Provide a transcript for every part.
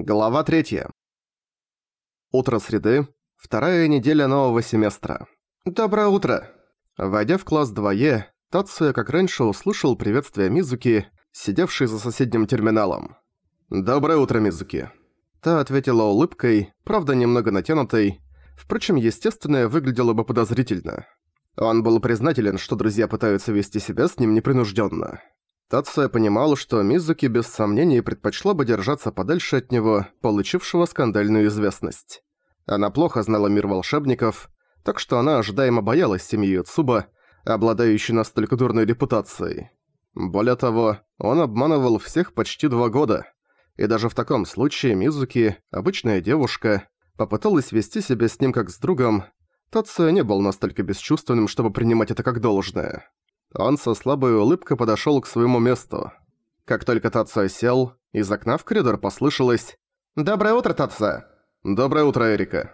Глава 3. Утро среды. Вторая неделя нового семестра. «Доброе утро!» Войдя в класс 2Е, Тацуя, как раньше, услышал приветствие Мизуки, сидевшей за соседним терминалом. «Доброе утро, Мизуки!» Та ответила улыбкой, правда немного натянутой. Впрочем, естественное выглядело бы подозрительно. Он был признателен, что друзья пытаются вести себя с ним непринужденно. Тацуя понимал, что Мизуки без сомнений предпочла бы держаться подальше от него, получившего скандальную известность. Она плохо знала мир волшебников, так что она ожидаемо боялась семьи Цуба, обладающей настолько дурной репутацией. Более того, он обманывал всех почти два года, и даже в таком случае Мизуки, обычная девушка, попыталась вести себя с ним как с другом, Тацуя не был настолько бесчувственным, чтобы принимать это как должное. Он со слабой улыбкой подошёл к своему месту. Как только Татсо сел, из окна в коридор послышалось «Доброе утро, Татсо!» «Доброе утро, Эрика!»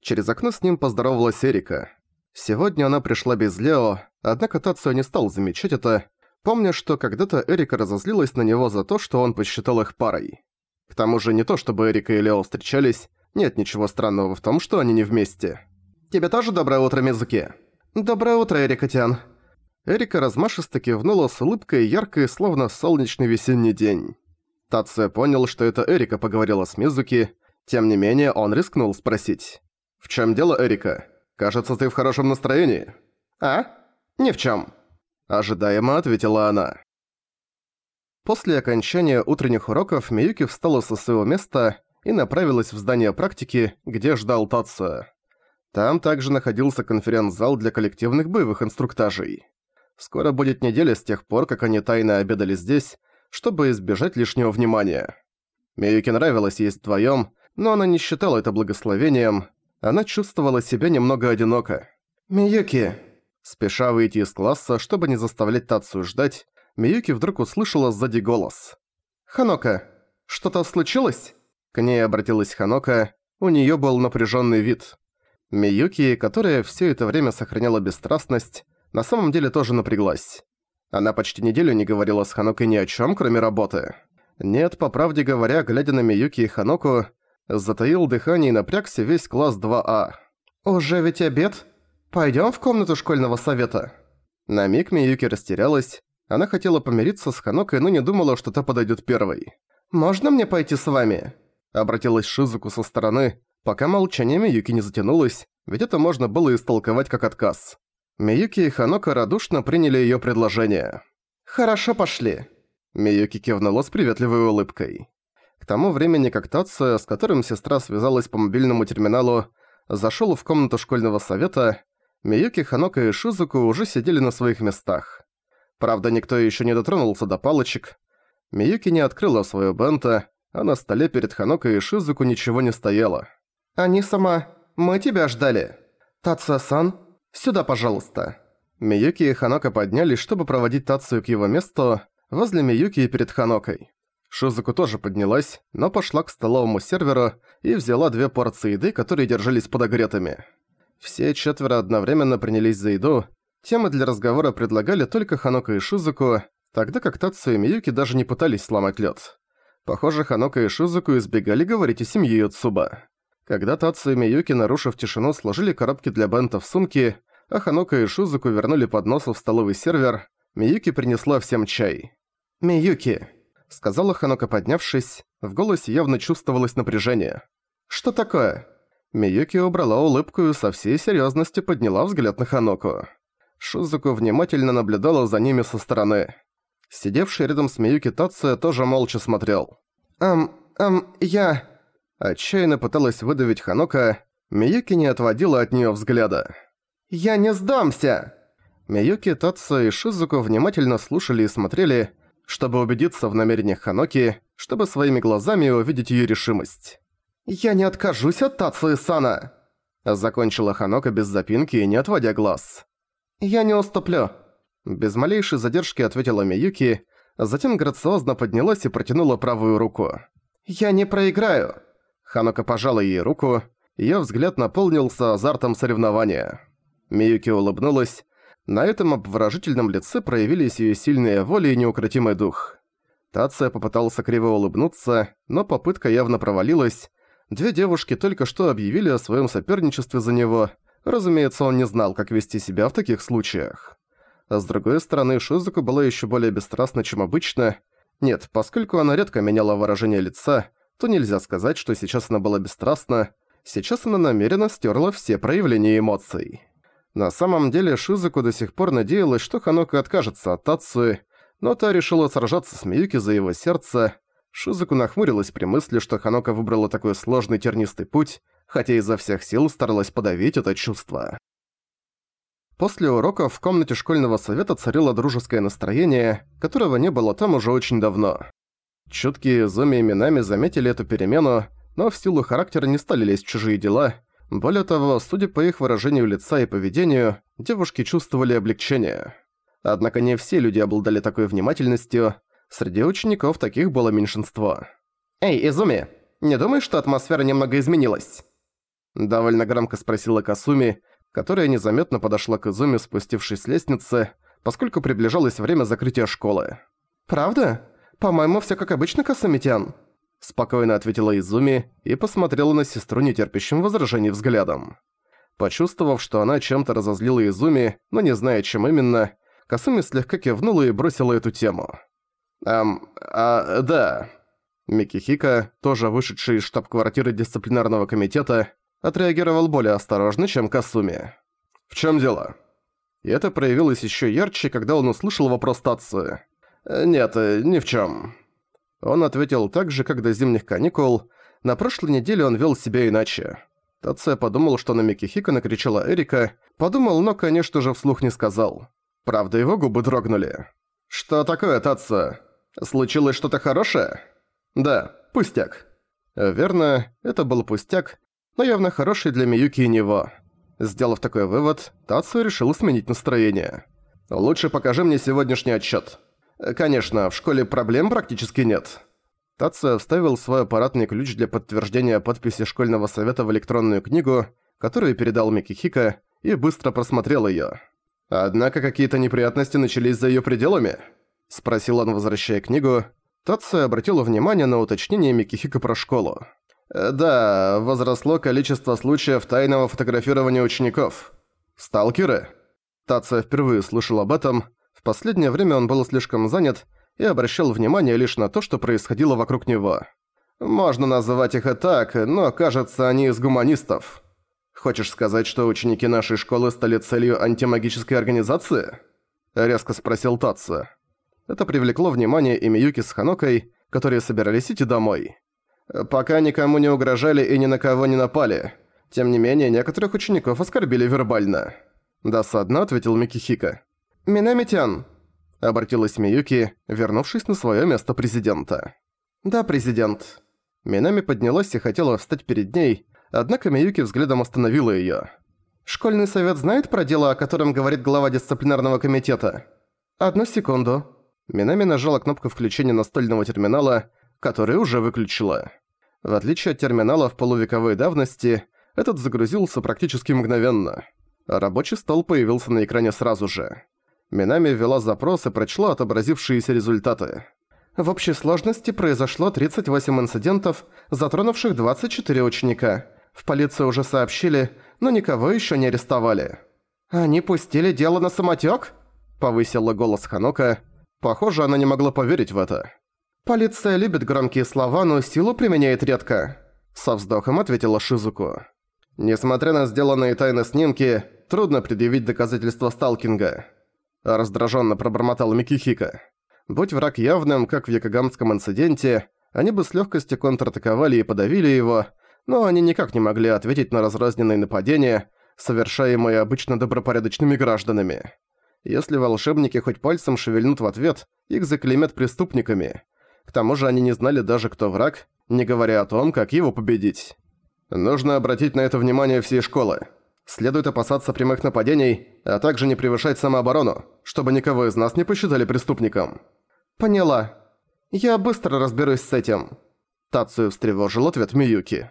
Через окно с ним поздоровалась Эрика. Сегодня она пришла без Лео, однако Татсо не стал замечать это, помня, что когда-то Эрика разозлилась на него за то, что он посчитал их парой. К тому же не то, чтобы Эрика и Лео встречались, нет ничего странного в том, что они не вместе. «Тебе тоже доброе утро, Мизуки?» «Доброе утро, Эрика-тян!» Эрика размашисто кивнула с улыбкой яркой, словно солнечный весенний день. Тация понял, что это Эрика поговорила с Мизуки, тем не менее он рискнул спросить. «В чем дело, Эрика? Кажется, ты в хорошем настроении». «А? Ни в чем. Ожидаемо ответила она. После окончания утренних уроков Миюки встала со своего места и направилась в здание практики, где ждал Тация. Там также находился конференц-зал для коллективных боевых инструктажей. Скоро будет неделя с тех пор, как они тайно обедали здесь, чтобы избежать лишнего внимания. Миюке нравилось есть вдвоём, но она не считала это благословением. Она чувствовала себя немного одиноко. «Миюки!» Спеша выйти из класса, чтобы не заставлять Тацию ждать, Миюки вдруг услышала сзади голос. «Ханока, что-то случилось?» К ней обратилась Ханока, у неё был напряжённый вид. Миюки, которая всё это время сохраняла бесстрастность, на самом деле тоже напряглась. Она почти неделю не говорила с Ханокой ни о чем, кроме работы. Нет, по правде говоря, глядя на Миюки и Ханоку, затаил дыхание и напрягся весь класс 2А. «Уже ведь обед? Пойдём в комнату школьного совета?» На миг Миюки растерялась. Она хотела помириться с Ханокой, но не думала, что та подойдет первой. «Можно мне пойти с вами?» Обратилась Шизуку со стороны, пока молчание Миюки не затянулось, ведь это можно было истолковать как отказ. Миюки и Ханока радушно приняли её предложение. «Хорошо, пошли». Миюки кивнула с приветливой улыбкой. К тому времени, как Тация, с которым сестра связалась по мобильному терминалу, зашёл в комнату школьного совета, Миюки, Ханока и Шизуку уже сидели на своих местах. Правда, никто ещё не дотронулся до палочек. Миюки не открыла своё бента, а на столе перед Ханока и Шизуку ничего не стояло. «Они сама, мы тебя ждали. Тация-сан, Сюда, пожалуйста». Миюки и Ханока поднялись, чтобы проводить Тацию к его месту, возле Миюки и перед Ханокой. Шизуку тоже поднялась, но пошла к столовому серверу и взяла две порции еды, которые держались подогретыми. Все четверо одновременно принялись за еду. Темы для разговора предлагали только Ханока и Шизуку, тогда как Тацию и Миюки даже не пытались сломать лед. Похоже, Ханока и Шизуку избегали говорить о семье Юцуба. Когда Татсу и Миюки, нарушив тишину, сложили коробки для бента в сумки, а Ханока и Шузуку вернули подносы в столовый сервер, Миюки принесла всем чай. «Миюки», — сказала Ханока, поднявшись, в голосе явно чувствовалось напряжение. «Что такое?» Миюки убрала улыбку и со всей серьёзностью подняла взгляд на Ханоку. Шузуку внимательно наблюдала за ними со стороны. Сидевший рядом с Миюки Тация тоже молча смотрел. «Эм, эм, я...» Отчаянно пыталась выдавить Ханока, Миюки не отводила от неё взгляда. «Я не сдамся!» Миюки, Татсо и Шизуко внимательно слушали и смотрели, чтобы убедиться в намерениях Ханоки, чтобы своими глазами увидеть её решимость. «Я не откажусь от Татсо и Сана!» Закончила Ханока без запинки и не отводя глаз. «Я не уступлю!» Без малейшей задержки ответила Миюки, затем грациозно поднялась и протянула правую руку. «Я не проиграю!» Ханока пожала ей руку, её взгляд наполнился азартом соревнования. Миюки улыбнулась. На этом обворожительном лице проявились её сильная воля и неукротимый дух. Тация попытался криво улыбнуться, но попытка явно провалилась. Две девушки только что объявили о своем соперничестве за него. Разумеется, он не знал, как вести себя в таких случаях. А с другой стороны, Шизуку была еще более бесстрастна, чем обычно. Нет, поскольку она редко меняла выражение лица, то нельзя сказать, что сейчас она была бесстрастна. Сейчас она намеренно стерла все проявления эмоций. На самом деле Шизуку до сих пор надеялась, что Ханока откажется от Тацуи, но та решила сражаться с Миюки за его сердце. Шизуку нахмурилась при мысли, что Ханока выбрала такой сложный тернистый путь, хотя изо всех сил старалась подавить это чувство. После урока в комнате школьного совета царило дружеское настроение, которого не было там уже очень давно. Чуткие Зуми и Минами заметили эту перемену, но в силу характера не стали лезть в чужие дела. Более того, судя по их выражению лица и поведению, девушки чувствовали облегчение. Однако не все люди обладали такой внимательностью, среди учеников таких было меньшинство. «Эй, Изуми, не думаешь, что атмосфера немного изменилась?» Довольно громко спросила Касуми, которая незаметно подошла к Изуми, спустившись с лестницы, поскольку приближалось время закрытия школы. «Правда? По-моему, всё как обычно, Касумитян», – спокойно ответила Изуми и посмотрела на сестру нетерпящим возражений взглядом. Почувствовав, что она чем-то разозлила Изуми, но не зная, чем именно, Касуми слегка кивнула и бросила эту тему. «Эм, а, да». Микихика, тоже вышедший из штаб-квартиры дисциплинарного комитета, отреагировал более осторожно, чем Касуми. «В чем дело?» И это проявилось еще ярче, когда он услышал вопрос Татсу. «Нет, ни в чем. Он ответил так же, как до зимних каникул. На прошлой неделе он вел себя иначе. Тация подумал, что на Микихика накричала Эрика, подумал, но, конечно же, вслух не сказал. Правда, его губы дрогнули. «Что такое, Татсо? Случилось что-то хорошее?» «Да, пустяк». Верно, это был пустяк, но явно хороший для Миюки и него. Сделав такой вывод, Тацу решил сменить настроение. «Лучше покажи мне сегодняшний отчет. Конечно, в школе проблем практически нет». Тацу вставил свой аппаратный ключ для подтверждения подписи школьного совета в электронную книгу, которую передал Микихика, и быстро просмотрел её. «Однако какие-то неприятности начались за её пределами?» – спросил он, возвращая книгу. Тацу обратил внимание на уточнение Микихика про школу. Э, да, возросло количество случаев тайного фотографирования учеников. Сталкеры? Тация впервые слышал об этом. В последнее время он был слишком занят и обращал внимание лишь на то, что происходило вокруг него. Можно называть их и так, но кажется, они из гуманистов. Хочешь сказать, что ученики нашей школы стали целью антимагической организации? Резко спросил Татсо. Это привлекло внимание и Миюки с Ханокой, которые собирались идти домой. Пока никому не угрожали и ни на кого не напали. Тем не менее, некоторых учеников оскорбили вербально. Досадно ответил Микихика. «Минамитян!» – обратилась Миюки, вернувшись на свое место президента. «Да, президент». Минами поднялась и хотела встать перед ней, однако Миюки взглядом остановила её. «Школьный совет знает про дело, о котором говорит глава дисциплинарного комитета?» «Одну секунду». Минами нажала кнопку включения настольного терминала, который уже выключила. В отличие от терминала в полувековой давности, этот загрузился практически мгновенно. Рабочий стол появился на экране сразу же. Минами ввела запрос и прочла отобразившиеся результаты. В общей сложности произошло 38 инцидентов, затронувших 24 ученика. В полицию уже сообщили, но никого еще не арестовали. «Они пустили дело на самотек? повысила голос Ханока. Похоже, она не могла поверить в это. «Полиция любит громкие слова, но силу применяет редко», — со вздохом ответила Шизуку. «Несмотря на сделанные тайно снимки, трудно предъявить доказательства сталкинга», — раздраженно пробормотал Микихика. «Будь враг явным, как в Якогамском инциденте, они бы с легкостью контратаковали и подавили его, но они никак не могли ответить на разрозненные нападения, совершаемые обычно добропорядочными гражданами. Если волшебники хоть пальцем шевельнут в ответ, их заклеймят преступниками, к тому же они не знали даже, кто враг, не говоря о том, как его победить. Нужно обратить на это внимание всей школы. Следует опасаться прямых нападений, а также не превышать самооборону, чтобы никого из нас не посчитали преступником. Поняла. Я быстро разберусь с этим. Тацию встревожил ответ Миюки.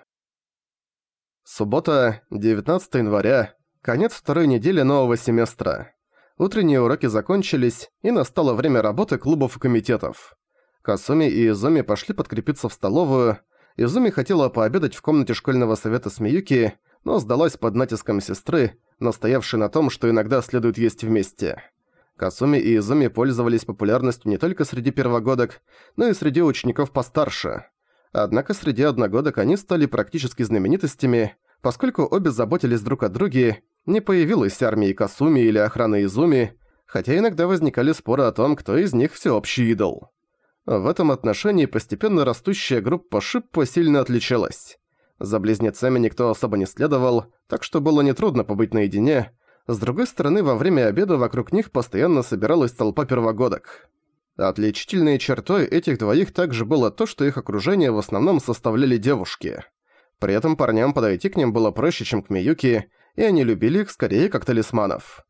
Суббота, 19 января, конец второй недели нового семестра. Утренние уроки закончились, и настало время работы клубов и комитетов. Касуми и Изуми пошли подкрепиться в столовую. Изуми хотела пообедать в комнате школьного совета с Миюки, но сдалась под натиском сестры, настоявшей на том, что иногда следует есть вместе. Касуми и Изуми пользовались популярностью не только среди первогодок, но и среди учеников постарше. Однако среди одногодок они стали практически знаменитостями, поскольку обе заботились друг о друге, не появилась армии Касуми или охраны Изуми, хотя иногда возникали споры о том, кто из них всеобщий идол. В этом отношении постепенно растущая группа Шиппа сильно отличалась. За близнецами никто особо не следовал, так что было нетрудно побыть наедине. С другой стороны, во время обеда вокруг них постоянно собиралась толпа первогодок. Отличительной чертой этих двоих также было то, что их окружение в основном составляли девушки. При этом парням подойти к ним было проще, чем к Миюки, и они любили их скорее как талисманов.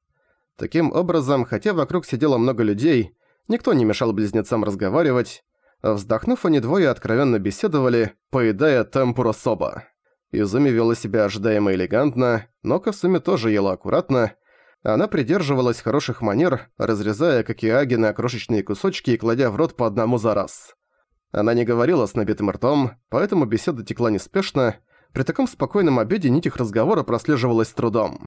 Таким образом, хотя вокруг сидело много людей, никто не мешал близнецам разговаривать. Вздохнув, они двое откровенно беседовали, поедая темпура соба. Изуми вела себя ожидаемо элегантно, но Касуми тоже ела аккуратно. Она придерживалась хороших манер, разрезая какиаги на крошечные кусочки и кладя в рот по одному за раз. Она не говорила с набитым ртом, поэтому беседа текла неспешно. При таком спокойном обеде нить их разговора прослеживалась трудом.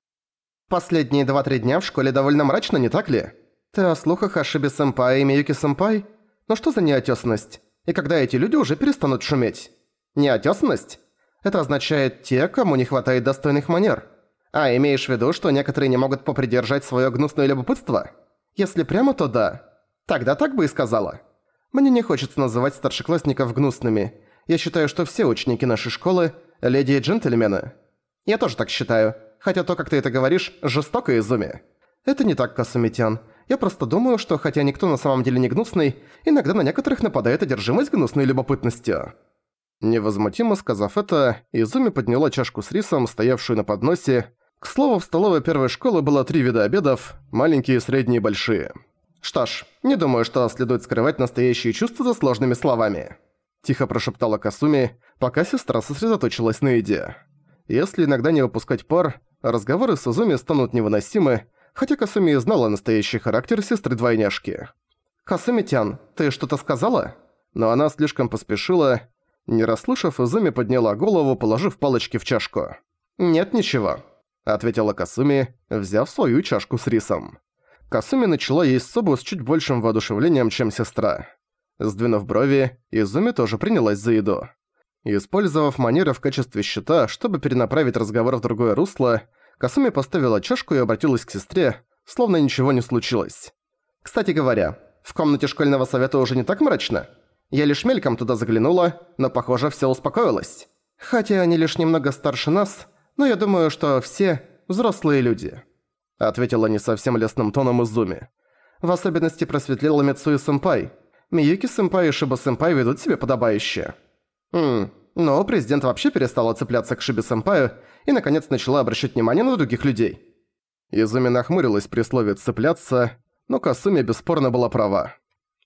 «Последние два-три дня в школе довольно мрачно, не так ли? Ты о слухах о Шиби-сэмпай и Миюки-сэмпай? Ну что за неотёсанность? И когда эти люди уже перестанут шуметь? Неотёсанность? Это означает те, кому не хватает достойных манер. А имеешь в виду, что некоторые не могут попридержать своё гнусное любопытство? Если прямо, то да. Тогда так бы и сказала. Мне не хочется называть старшеклассников гнусными. Я считаю, что все ученики нашей школы – леди и джентльмены. Я тоже так считаю. Хотя то, как ты это говоришь, жестоко Изуми. Это не так, Касумитян. Я просто думаю, что хотя никто на самом деле не гнусный, иногда на некоторых нападает одержимость гнусной любопытностью. Невозмутимо сказав это, Изуми подняла чашку с рисом, стоявшую на подносе. К слову, в столовой первой школы было три вида обедов – маленькие, средние и большие. Что ж, не думаю, что следует скрывать настоящие чувства за сложными словами. Тихо прошептала Касуми, пока сестра сосредоточилась на еде. Если иногда не выпускать пар, разговоры с Изуми станут невыносимы, хотя Касуми знала настоящий характер сестры-двойняшки. «Касуми-тян, ты что-то сказала?» Но она слишком поспешила, не расслышав, Изуми подняла голову, положив палочки в чашку. «Нет, ничего», — ответила Касуми, взяв свою чашку с рисом. Касуми начала есть собу с чуть большим воодушевлением, чем сестра. Сдвинув брови, Изуми тоже принялась за еду. Использовав манеры в качестве щита, чтобы перенаправить разговор в другое русло, Касуми поставила чашку и обратилась к сестре, словно ничего не случилось. «Кстати говоря, в комнате школьного совета уже не так мрачно?» Я лишь мельком туда заглянула, но, похоже, всё успокоилось. Хотя они лишь немного старше нас, но я думаю, что все взрослые люди», — ответила не совсем лесным тоном Изуми. «В особенности просветлела Мицуи-сэмпай. Миюки-сэмпай и Шиба-сэмпай ведут себя подобающе». «Хм, но президент вообще перестала цепляться к Шибе-сэмпаю и, наконец, начала обращать внимание на других людей». Изуми нахмурилась при слове «цепляться», но Касуми бесспорно была права.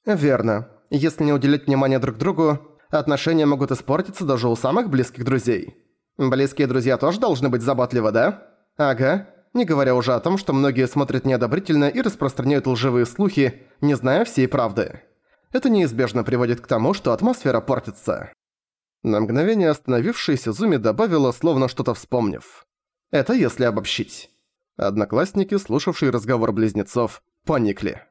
«Верно. Если не уделять внимания друг другу, отношения могут испортиться даже у самых близких друзей. Близкие друзья тоже должны быть заботливы, да? Ага. Не говоря уже о том, что многие смотрят неодобрительно и распространяют лживые слухи, не зная всей правды. Это неизбежно приводит к тому, что атмосфера портится. На мгновение остановившаяся Зуми добавила, словно что-то вспомнив. Это если обобщить. Одноклассники, слушавшие разговор близнецов, поникли.